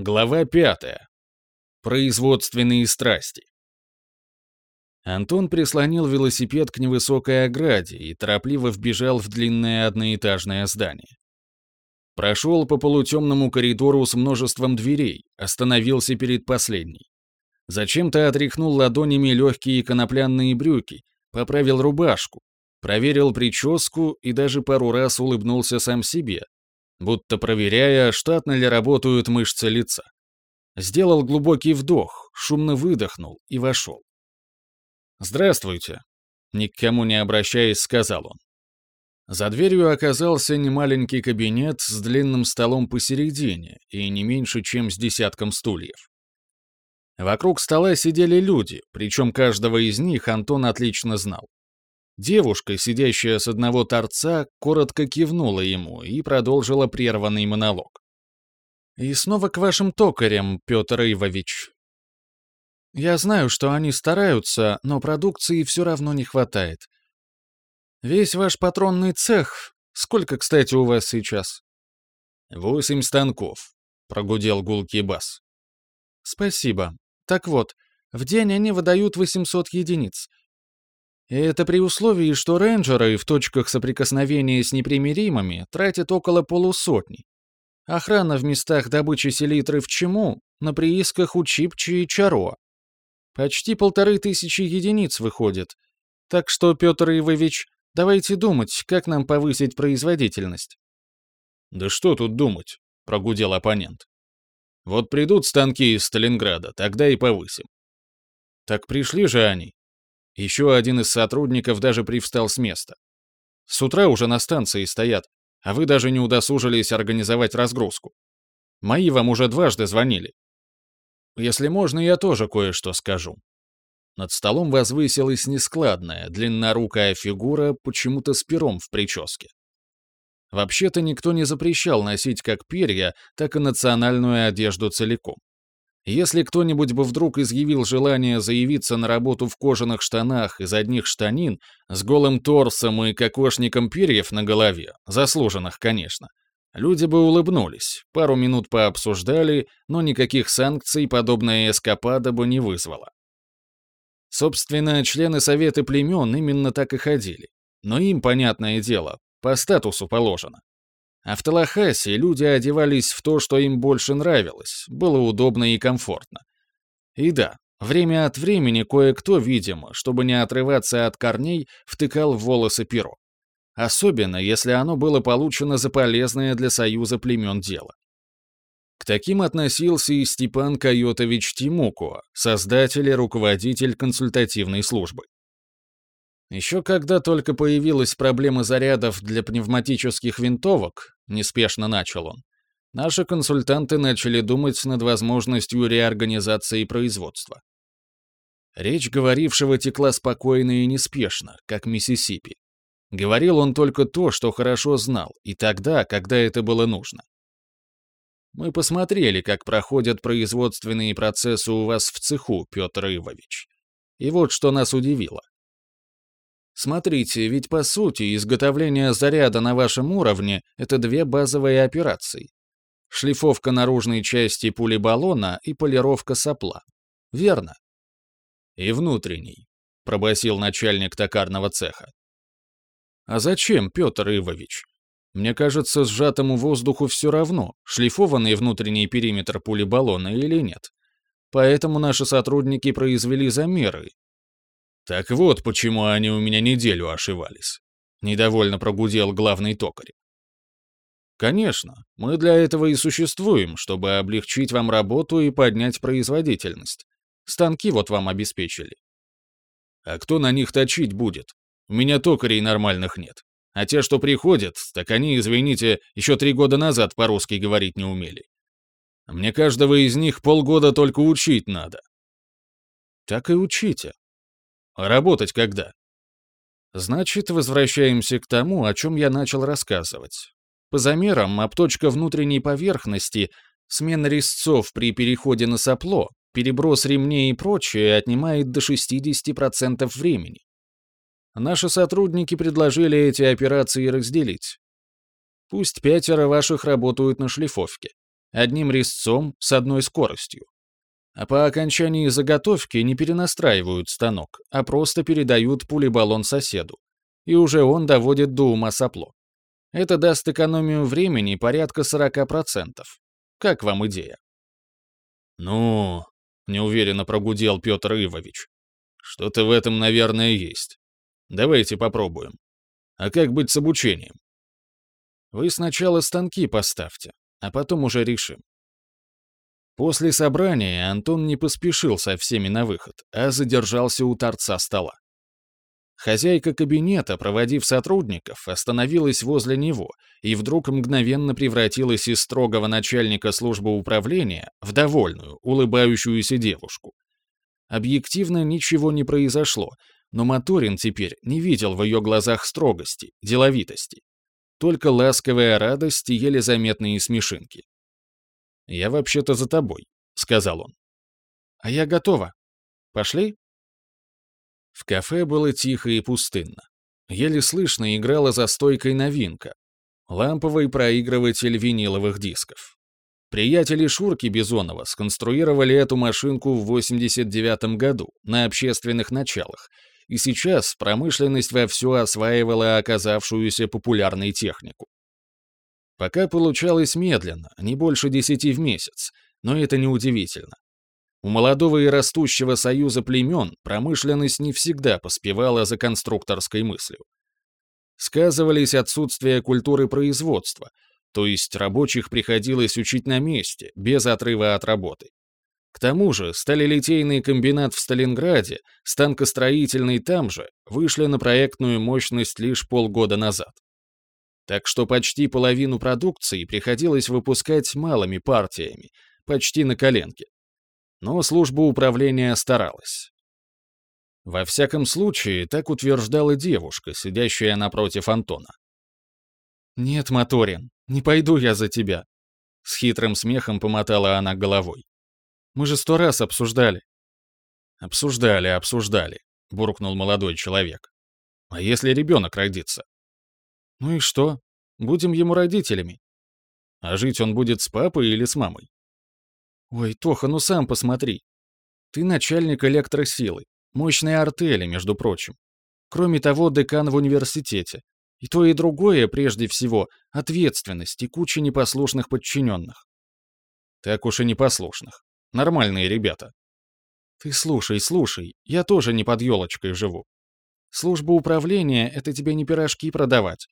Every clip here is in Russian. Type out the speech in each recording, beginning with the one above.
Глава пятая. Производственные страсти. Антон прислонил велосипед к невысокой ограде и торопливо вбежал в длинное одноэтажное здание. Прошел по полутемному коридору с множеством дверей, остановился перед последней. Зачем-то отряхнул ладонями легкие конопляные брюки, поправил рубашку, проверил прическу и даже пару раз улыбнулся сам себе, будто проверяя, штатно ли работают мышцы лица. Сделал глубокий вдох, шумно выдохнул и вошел. «Здравствуйте», — ни к кому не обращаясь, сказал он. За дверью оказался немаленький кабинет с длинным столом посередине и не меньше, чем с десятком стульев. Вокруг стола сидели люди, причем каждого из них Антон отлично знал. Девушка, сидящая с одного торца, коротко кивнула ему и продолжила прерванный монолог. «И снова к вашим токарям, Петр Ивович. Я знаю, что они стараются, но продукции все равно не хватает. Весь ваш патронный цех, сколько, кстати, у вас сейчас?» «Восемь станков», — прогудел гулкий бас. «Спасибо. Так вот, в день они выдают 800 единиц. И это при условии, что рейнджеры в точках соприкосновения с непримиримыми тратят около полусотни. Охрана в местах добычи селитры в Чему, на приисках у Чипчи и Чаро. Почти полторы тысячи единиц выходит. Так что, Петр Ивович, давайте думать, как нам повысить производительность. «Да что тут думать?» — прогудел оппонент. «Вот придут станки из Сталинграда, тогда и повысим». «Так пришли же они», еще один из сотрудников даже привстал с места. С утра уже на станции стоят, а вы даже не удосужились организовать разгрузку. Мои вам уже дважды звонили. Если можно, я тоже кое-что скажу. Над столом возвысилась нескладная, длиннорукая фигура, почему-то с пером в прическе. Вообще-то никто не запрещал носить как перья, так и национальную одежду целиком. Если кто-нибудь бы вдруг изъявил желание заявиться на работу в кожаных штанах из одних штанин, с голым торсом и кокошником перьев на голове, заслуженных, конечно, люди бы улыбнулись, пару минут пообсуждали, но никаких санкций подобная эскапада бы не вызвала. Собственно, члены Совета племен именно так и ходили. Но им, понятное дело, по статусу положено. А в Талахасе люди одевались в то, что им больше нравилось, было удобно и комфортно. И да, время от времени кое-кто, видимо, чтобы не отрываться от корней, втыкал в волосы перо. Особенно, если оно было получено за полезное для союза племен дело. К таким относился и Степан Койотович Тимуко, создатель и руководитель консультативной службы. Еще когда только появилась проблема зарядов для пневматических винтовок, неспешно начал он, наши консультанты начали думать над возможностью реорганизации производства. Речь говорившего текла спокойно и неспешно, как Миссисипи. Говорил он только то, что хорошо знал, и тогда, когда это было нужно. Мы посмотрели, как проходят производственные процессы у вас в цеху, Петр Ивович. И вот что нас удивило. Смотрите, ведь по сути изготовление заряда на вашем уровне — это две базовые операции. Шлифовка наружной части пули баллона и полировка сопла. Верно? И внутренний, пробасил начальник токарного цеха. А зачем, Петр Ивович? Мне кажется, сжатому воздуху все равно, шлифованный внутренний периметр пули баллона или нет. Поэтому наши сотрудники произвели замеры, так вот, почему они у меня неделю ошивались. Недовольно прогудел главный токарь. Конечно, мы для этого и существуем, чтобы облегчить вам работу и поднять производительность. Станки вот вам обеспечили. А кто на них точить будет? У меня токарей нормальных нет. А те, что приходят, так они, извините, еще три года назад по-русски говорить не умели. Мне каждого из них полгода только учить надо. Так и учите. Работать когда? Значит, возвращаемся к тому, о чем я начал рассказывать. По замерам, обточка внутренней поверхности, смена резцов при переходе на сопло, переброс ремней и прочее отнимает до 60% времени. Наши сотрудники предложили эти операции разделить. Пусть пятеро ваших работают на шлифовке. Одним резцом с одной скоростью. А по окончании заготовки не перенастраивают станок, а просто передают пулебаллон соседу. И уже он доводит до ума сопло. Это даст экономию времени порядка 40%. Как вам идея? «Ну...» — неуверенно прогудел Петр Ивович. «Что-то в этом, наверное, есть. Давайте попробуем. А как быть с обучением?» «Вы сначала станки поставьте, а потом уже решим». После собрания Антон не поспешил со всеми на выход, а задержался у торца стола. Хозяйка кабинета, проводив сотрудников, остановилась возле него и вдруг мгновенно превратилась из строгого начальника службы управления в довольную, улыбающуюся девушку. Объективно ничего не произошло, но Моторин теперь не видел в ее глазах строгости, деловитости. Только ласковая радость и еле заметные смешинки. «Я вообще-то за тобой», — сказал он. «А я готова. Пошли?» В кафе было тихо и пустынно. Еле слышно играла за стойкой новинка — ламповый проигрыватель виниловых дисков. Приятели Шурки Бизонова сконструировали эту машинку в 89 году на общественных началах, и сейчас промышленность вовсю осваивала оказавшуюся популярной технику. Пока получалось медленно, не больше десяти в месяц, но это неудивительно. У молодого и растущего союза племен промышленность не всегда поспевала за конструкторской мыслью. Сказывались отсутствие культуры производства, то есть рабочих приходилось учить на месте, без отрыва от работы. К тому же сталелитейный комбинат в Сталинграде, станкостроительный там же, вышли на проектную мощность лишь полгода назад. Так что почти половину продукции приходилось выпускать малыми партиями, почти на коленке но служба управления старалась. Во всяком случае, так утверждала девушка, сидящая напротив Антона. «Нет, Моторин, не пойду я за тебя», — с хитрым смехом помотала она головой. «Мы же сто раз обсуждали». «Обсуждали, обсуждали», — буркнул молодой человек. «А если ребенок родится?» «Ну и что? Будем ему родителями. А жить он будет с папой или с мамой?» Ой, Тоха, ну сам посмотри. Ты начальник электросилы, мощной артели, между прочим. Кроме того, декан в университете. И то, и другое, прежде всего, ответственность и куча непослушных подчиненных. Так уж и непослушных. Нормальные ребята. Ты слушай, слушай, я тоже не под елочкой живу. Служба управления — это тебе не пирожки продавать.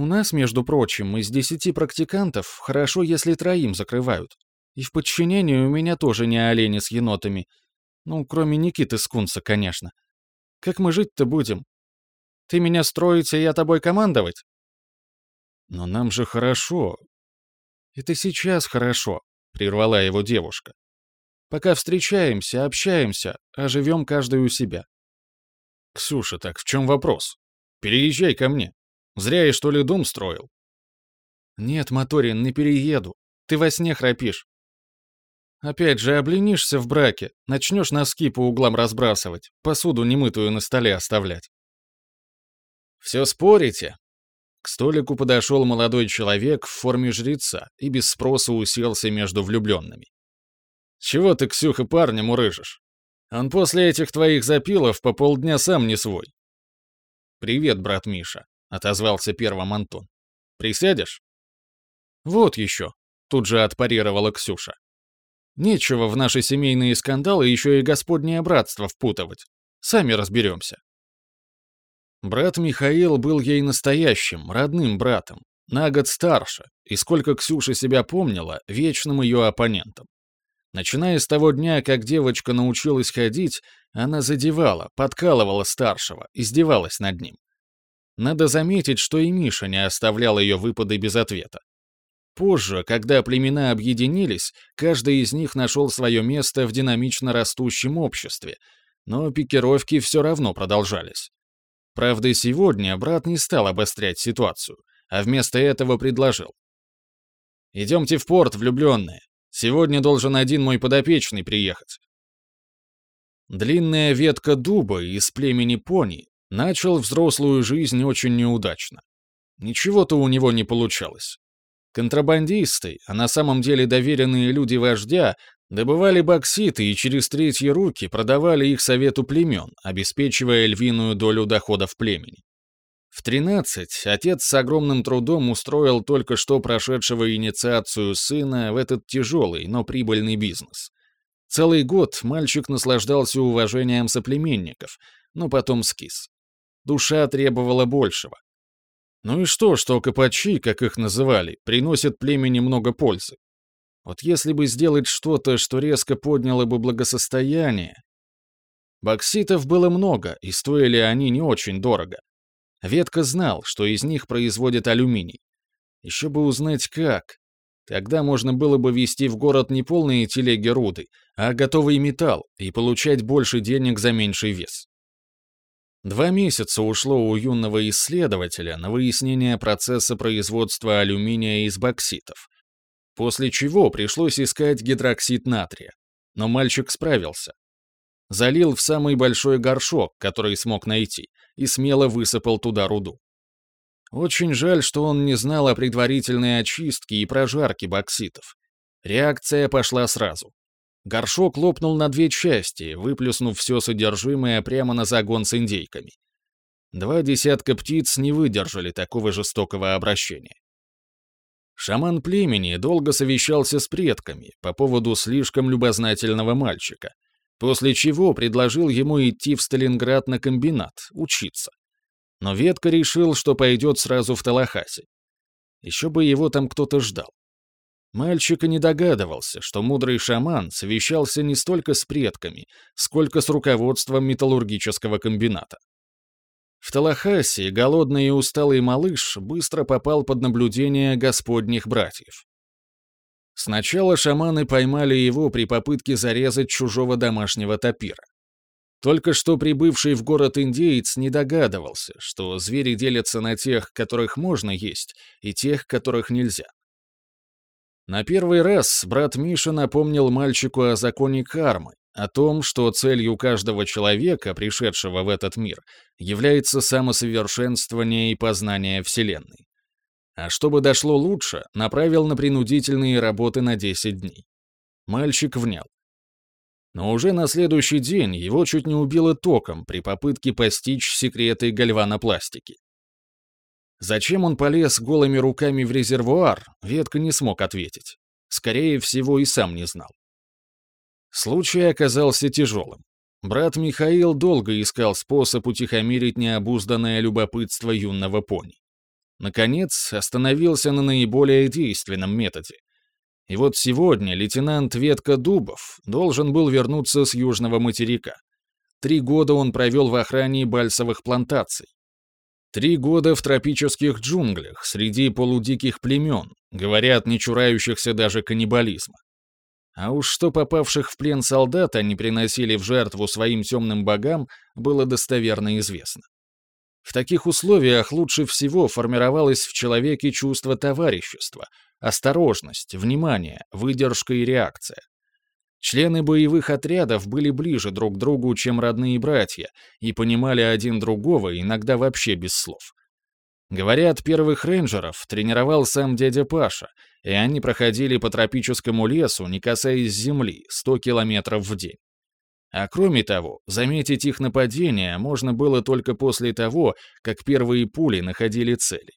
У нас, между прочим, из десяти практикантов хорошо, если троим закрывают. И в подчинении у меня тоже не олени с енотами. Ну, кроме Никиты Скунса, конечно. Как мы жить-то будем? Ты меня строить, а я тобой командовать? Но нам же хорошо. Это сейчас хорошо, прервала его девушка. Пока встречаемся, общаемся, а живем каждый у себя. Ксюша, так в чем вопрос? Переезжай ко мне. Зря я, что ли, дом строил. Нет, Моторин, не перееду. Ты во сне храпишь. Опять же, обленишься в браке, начнешь носки по углам разбрасывать, посуду немытую на столе оставлять. «Все спорите?» К столику подошел молодой человек в форме жреца и без спроса уселся между влюбленными. «Чего ты, Ксюха, парня мурыжишь? Он после этих твоих запилов по полдня сам не свой». «Привет, брат Миша», — отозвался первым Антон. «Присядешь?» «Вот еще», — тут же отпарировала Ксюша. Нечего в наши семейные скандалы еще и господнее братство впутывать. Сами разберемся. Брат Михаил был ей настоящим, родным братом, на год старше, и сколько Ксюша себя помнила, вечным ее оппонентом. Начиная с того дня, как девочка научилась ходить, она задевала, подкалывала старшего, издевалась над ним. Надо заметить, что и Миша не оставлял ее выпады без ответа. Позже, когда племена объединились, каждый из них нашел свое место в динамично растущем обществе, но пикировки все равно продолжались. Правда, сегодня брат не стал обострять ситуацию, а вместо этого предложил. «Идемте в порт, влюбленные. Сегодня должен один мой подопечный приехать». Длинная ветка дуба из племени пони начал взрослую жизнь очень неудачно. Ничего-то у него не получалось. Контрабандисты, а на самом деле доверенные люди вождя, добывали бокситы и через третьи руки продавали их совету племен, обеспечивая львиную долю доходов племени. В 13 отец с огромным трудом устроил только что прошедшего инициацию сына в этот тяжелый, но прибыльный бизнес. Целый год мальчик наслаждался уважением соплеменников, но потом скис. Душа требовала большего. Ну и что, что капачи, как их называли, приносят племени много пользы? Вот если бы сделать что-то, что резко подняло бы благосостояние... Бокситов было много, и стоили они не очень дорого. Ветка знал, что из них производят алюминий. Еще бы узнать как. Тогда можно было бы везти в город не полные телеги руды, а готовый металл и получать больше денег за меньший вес. Два месяца ушло у юного исследователя на выяснение процесса производства алюминия из бокситов, после чего пришлось искать гидроксид натрия. Но мальчик справился. Залил в самый большой горшок, который смог найти, и смело высыпал туда руду. Очень жаль, что он не знал о предварительной очистке и прожарке бокситов. Реакция пошла сразу. Горшок лопнул на две части, выплюснув все содержимое прямо на загон с индейками. Два десятка птиц не выдержали такого жестокого обращения. Шаман племени долго совещался с предками по поводу слишком любознательного мальчика, после чего предложил ему идти в Сталинград на комбинат, учиться. Но Ветка решил, что пойдет сразу в Талахасе. Еще бы его там кто-то ждал. Мальчик и не догадывался, что мудрый шаман совещался не столько с предками, сколько с руководством металлургического комбината. В Талахасе голодный и усталый малыш быстро попал под наблюдение господних братьев. Сначала шаманы поймали его при попытке зарезать чужого домашнего тапира. Только что прибывший в город индеец не догадывался, что звери делятся на тех, которых можно есть, и тех, которых нельзя. На первый раз брат Миша напомнил мальчику о законе кармы, о том, что целью каждого человека, пришедшего в этот мир, является самосовершенствование и познание Вселенной. А чтобы дошло лучше, направил на принудительные работы на 10 дней. Мальчик внял. Но уже на следующий день его чуть не убило током при попытке постичь секреты гальванопластики. Зачем он полез голыми руками в резервуар, Ветка не смог ответить. Скорее всего, и сам не знал. Случай оказался тяжелым. Брат Михаил долго искал способ утихомирить необузданное любопытство юного пони. Наконец, остановился на наиболее действенном методе. И вот сегодня лейтенант Ветка Дубов должен был вернуться с южного материка. Три года он провел в охране бальсовых плантаций. Три года в тропических джунглях, среди полудиких племен, говорят, не чурающихся даже каннибализма. А уж что попавших в плен солдат они приносили в жертву своим темным богам, было достоверно известно. В таких условиях лучше всего формировалось в человеке чувство товарищества, осторожность, внимание, выдержка и реакция. Члены боевых отрядов были ближе друг к другу, чем родные братья, и понимали один другого иногда вообще без слов. Говорят, первых рейнджеров тренировал сам дядя Паша, и они проходили по тропическому лесу, не касаясь земли, 100 километров в день. А кроме того, заметить их нападение можно было только после того, как первые пули находили цели.